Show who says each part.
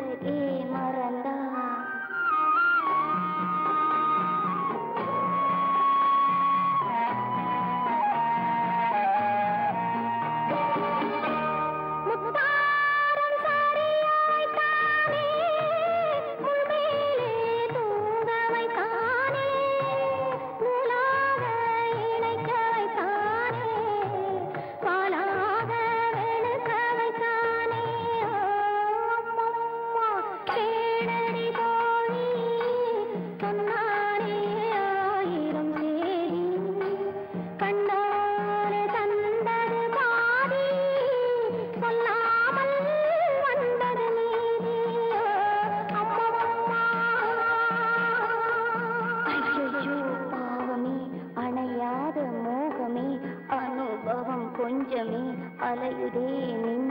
Speaker 1: लगे நெஞ்சமே அலையுதே நின்